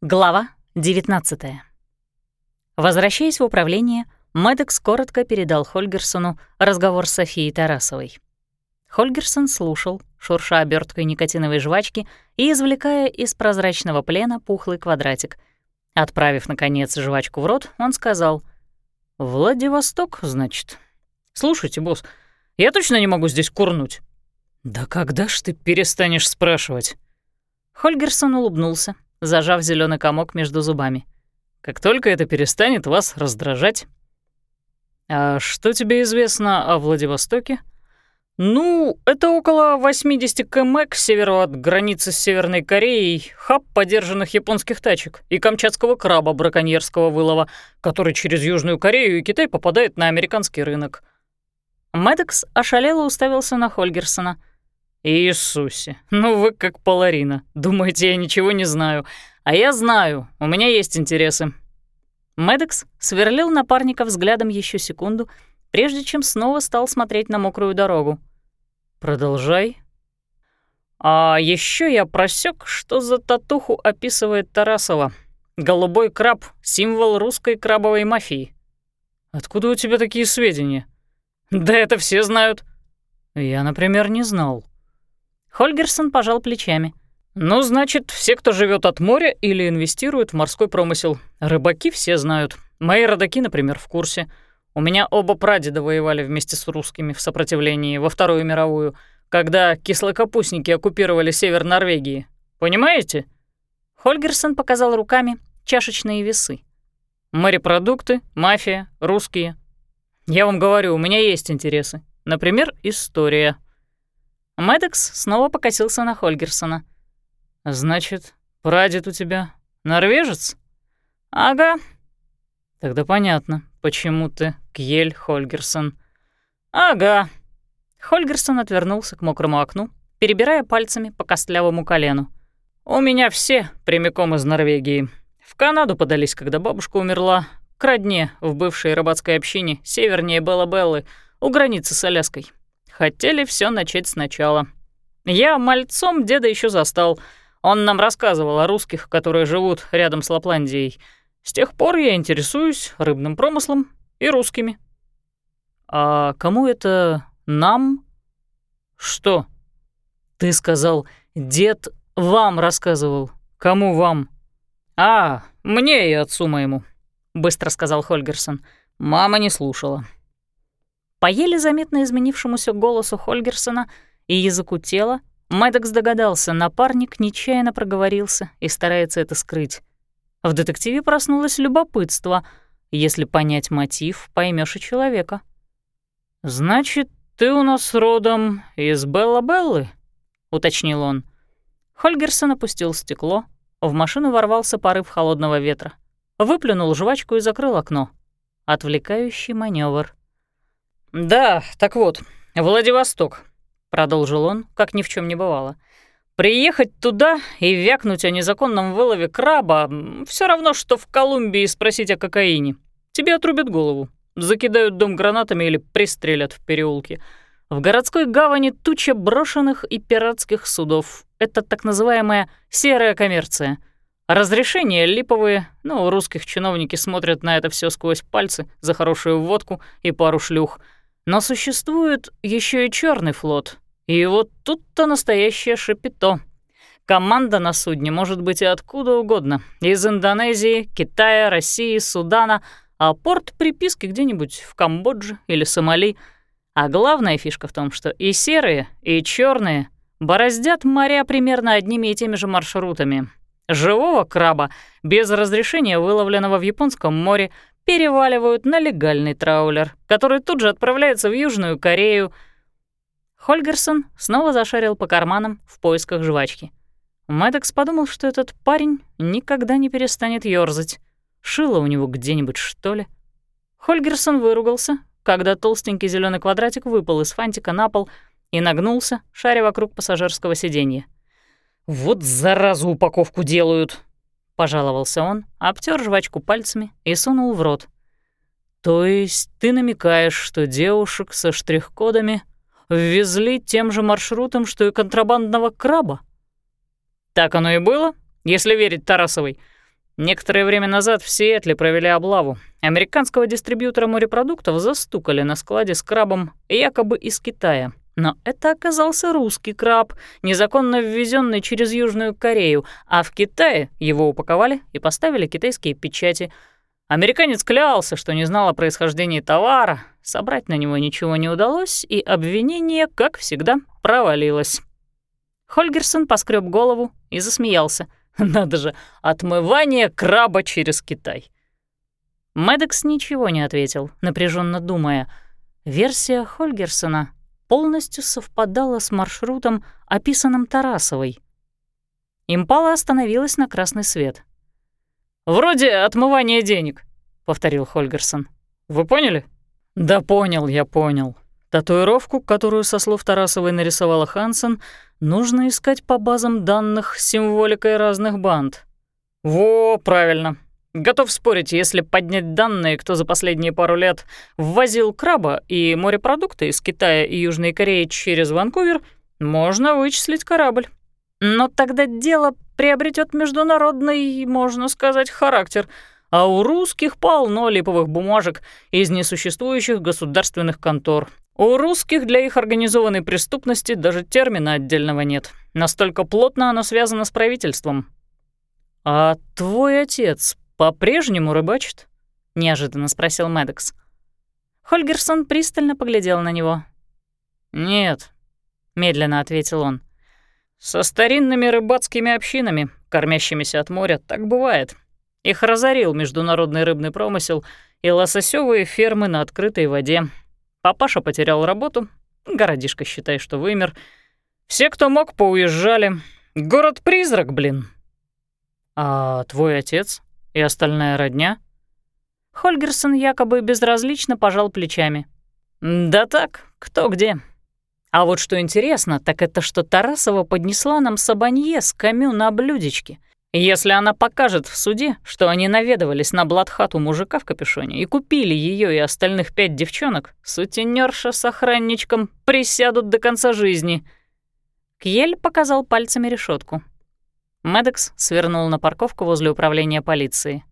Глава 19 Возвращаясь в управление, Мэддокс коротко передал Хольгерсону разговор с Софией Тарасовой. Хольгерсон слушал, шурша оберткой никотиновой жвачки и извлекая из прозрачного плена пухлый квадратик. Отправив, наконец, жвачку в рот, он сказал, «Владивосток, значит. Слушайте, босс, я точно не могу здесь курнуть?» «Да когда ж ты перестанешь спрашивать?» Хольгерсон улыбнулся, зажав зеленый комок между зубами. «Как только это перестанет вас раздражать». «А что тебе известно о Владивостоке?» «Ну, это около 80 км к северу от границы с Северной Кореей, хаб подержанных японских тачек и камчатского краба браконьерского вылова, который через Южную Корею и Китай попадает на американский рынок». Мэддокс ошалело уставился на Хольгерсона — «Иисусе, ну вы как Паларина. Думаете, я ничего не знаю. А я знаю, у меня есть интересы». Медекс сверлил напарника взглядом еще секунду, прежде чем снова стал смотреть на мокрую дорогу. «Продолжай». «А еще я просек, что за татуху описывает Тарасова. Голубой краб — символ русской крабовой мафии». «Откуда у тебя такие сведения?» «Да это все знают». «Я, например, не знал». Хольгерсон пожал плечами. «Ну, значит, все, кто живет от моря или инвестирует в морской промысел. Рыбаки все знают. Мои родаки, например, в курсе. У меня оба прадеда воевали вместе с русскими в сопротивлении во Вторую мировую, когда кислокапустники оккупировали север Норвегии. Понимаете?» Хольгерсон показал руками чашечные весы. «Морепродукты, мафия, русские. Я вам говорю, у меня есть интересы. Например, история». Мэддокс снова покосился на Хольгерсона. «Значит, прадед у тебя норвежец?» «Ага». «Тогда понятно, почему ты Кьель Хольгерсон». «Ага». Хольгерсон отвернулся к мокрому окну, перебирая пальцами по костлявому колену. «У меня все прямиком из Норвегии. В Канаду подались, когда бабушка умерла. К родне в бывшей рыбацкой общине, севернее Белла-Беллы, у границы с Аляской. Хотели все начать сначала. Я мальцом деда еще застал. Он нам рассказывал о русских, которые живут рядом с Лапландией. С тех пор я интересуюсь рыбным промыслом и русскими. А кому это нам? Что? Ты сказал, дед вам рассказывал. Кому вам? А, мне и отцу моему, быстро сказал Хольгерсон. Мама не слушала. По еле заметно изменившемуся голосу Хольгерсона и языку тела Мэддокс догадался, напарник нечаянно проговорился и старается это скрыть. В детективе проснулось любопытство. Если понять мотив, поймешь и человека. «Значит, ты у нас родом из Белла-Беллы?» — уточнил он. Хольгерсон опустил стекло. В машину ворвался порыв холодного ветра. Выплюнул жвачку и закрыл окно. Отвлекающий маневр. «Да, так вот, Владивосток», — продолжил он, как ни в чем не бывало. «Приехать туда и вякнуть о незаконном вылове краба — все равно, что в Колумбии спросить о кокаине. Тебе отрубят голову, закидают дом гранатами или пристрелят в переулке. В городской гавани туча брошенных и пиратских судов. Это так называемая серая коммерция. Разрешения липовые, ну, у русских чиновники смотрят на это все сквозь пальцы за хорошую водку и пару шлюх — но существует еще и черный флот, и вот тут-то настоящее шапито. Команда на судне может быть и откуда угодно. Из Индонезии, Китая, России, Судана, а порт приписки где-нибудь в Камбодже или Сомали. А главная фишка в том, что и серые, и черные бороздят моря примерно одними и теми же маршрутами. Живого краба без разрешения, выловленного в Японском море, переваливают на легальный траулер, который тут же отправляется в Южную Корею. Хольгерсон снова зашарил по карманам в поисках жвачки. Мэддокс подумал, что этот парень никогда не перестанет ёрзать. Шило у него где-нибудь, что ли? Хольгерсон выругался, когда толстенький зеленый квадратик выпал из фантика на пол и нагнулся, шаря вокруг пассажирского сиденья. «Вот заразу упаковку делают!» Пожаловался он, обтер жвачку пальцами и сунул в рот. То есть ты намекаешь, что девушек со штрих-кодами ввезли тем же маршрутом, что и контрабандного краба? Так оно и было, если верить Тарасовой. Некоторое время назад в Сиэтле провели облаву. Американского дистрибьютора морепродуктов застукали на складе с крабом якобы из Китая. Но это оказался русский краб, незаконно ввезенный через Южную Корею, а в Китае его упаковали и поставили китайские печати. Американец клялся, что не знал о происхождении товара, собрать на него ничего не удалось, и обвинение, как всегда, провалилось. Хольгерсон поскреб голову и засмеялся. Надо же, отмывание краба через Китай. Медекс ничего не ответил, напряженно думая. Версия Хольгерсона полностью совпадала с маршрутом, описанным Тарасовой. Импала остановилась на красный свет. «Вроде отмывания денег», — повторил Хольгерсон. «Вы поняли?» «Да понял, я понял. Татуировку, которую, со слов Тарасовой, нарисовала Хансен, нужно искать по базам данных с символикой разных банд. Во, правильно. Готов спорить, если поднять данные, кто за последние пару лет ввозил краба и морепродукты из Китая и Южной Кореи через Ванкувер, можно вычислить корабль. Но тогда дело приобретет международный, можно сказать, характер, а у русских полно липовых бумажек из несуществующих государственных контор, у русских для их организованной преступности даже термина отдельного нет. Настолько плотно оно связано с правительством. «А твой отец по-прежнему рыбачит?» — неожиданно спросил Медекс. Хольгерсон пристально поглядел на него. «Нет», — медленно ответил он. «Со старинными рыбацкими общинами, кормящимися от моря, так бывает. Их разорил международный рыбный промысел и лососевые фермы на открытой воде, Папаша потерял работу, городишко считай, что вымер. Все, кто мог, поуезжали. Город-призрак, блин. А твой отец и остальная родня? Хольгерсон якобы безразлично пожал плечами. Да так, кто где. А вот что интересно, так это что Тарасова поднесла нам сабанье с камю на блюдечке. Если она покажет в суде, что они наведывались на блатхату мужика в капюшоне и купили ее и остальных пять девчонок, сутенерша с охранничком присядут до конца жизни. Кьель показал пальцами решетку. Медекс свернул на парковку возле управления полиции.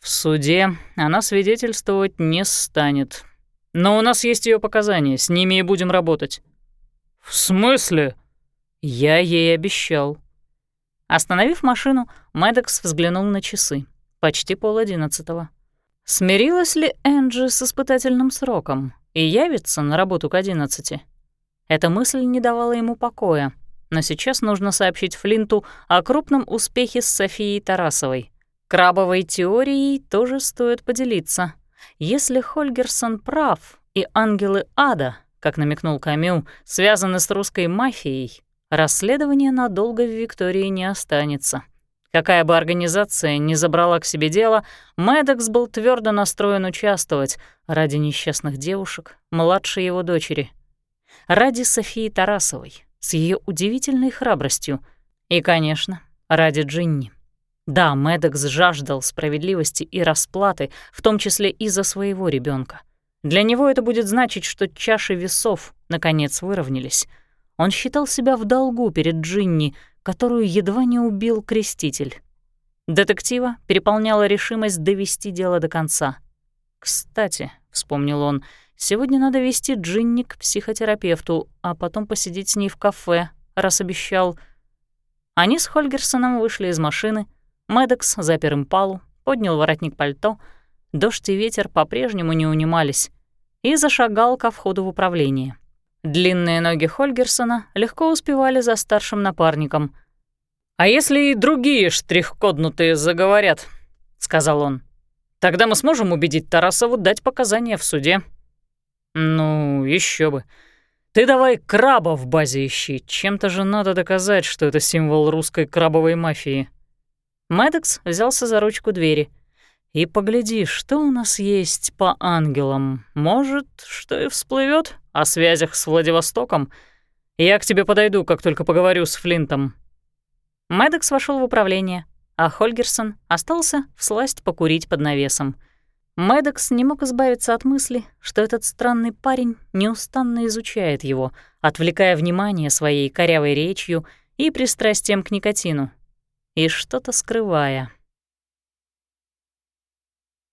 В суде она свидетельствовать не станет. Но у нас есть ее показания, с ними и будем работать. В смысле? Я ей обещал. Остановив машину, Мэддокс взглянул на часы. Почти пол одиннадцатого. Смирилась ли Энджи с испытательным сроком и явится на работу к одиннадцати? Эта мысль не давала ему покоя, но сейчас нужно сообщить Флинту о крупном успехе с Софией Тарасовой. Крабовой теорией тоже стоит поделиться. Если Хольгерсон прав, и ангелы ада, как намекнул Камю, связаны с русской мафией, расследование надолго в Виктории не останется. Какая бы организация ни забрала к себе дело, Мэддокс был твердо настроен участвовать ради несчастных девушек, младшей его дочери. Ради Софии Тарасовой, с ее удивительной храбростью. И, конечно, ради Джинни. Да, Мэддокс жаждал справедливости и расплаты, в том числе и за своего ребенка. Для него это будет значить, что чаши весов наконец выровнялись — он считал себя в долгу перед Джинни, которую едва не убил креститель. Детектива переполняла решимость довести дело до конца. «Кстати», — вспомнил он, — «сегодня надо вести Джинни к психотерапевту, а потом посидеть с ней в кафе, раз обещал». Они с Хольгерсоном вышли из машины, Мэддокс запер им палу, поднял воротник пальто, дождь и ветер по-прежнему не унимались, и зашагал ко входу в управление. Длинные ноги Хольгерсона легко успевали за старшим напарником. «А если и другие штрих-коднутые заговорят?» — сказал он. «Тогда мы сможем убедить Тарасову дать показания в суде». «Ну, еще бы. Ты давай краба в базе ищи. Чем-то же надо доказать, что это символ русской крабовой мафии». Мэддокс взялся за ручку двери. «И погляди, что у нас есть по ангелам. Может, что и всплывет о связях с Владивостоком. Я к тебе подойду, как только поговорю с Флинтом». Мэддокс вошел в управление, а Хольгерсон остался всласть покурить под навесом. Мэддокс не мог избавиться от мысли, что этот странный парень неустанно изучает его, отвлекая внимание своей корявой речью и пристрастием к никотину, и что-то скрывая.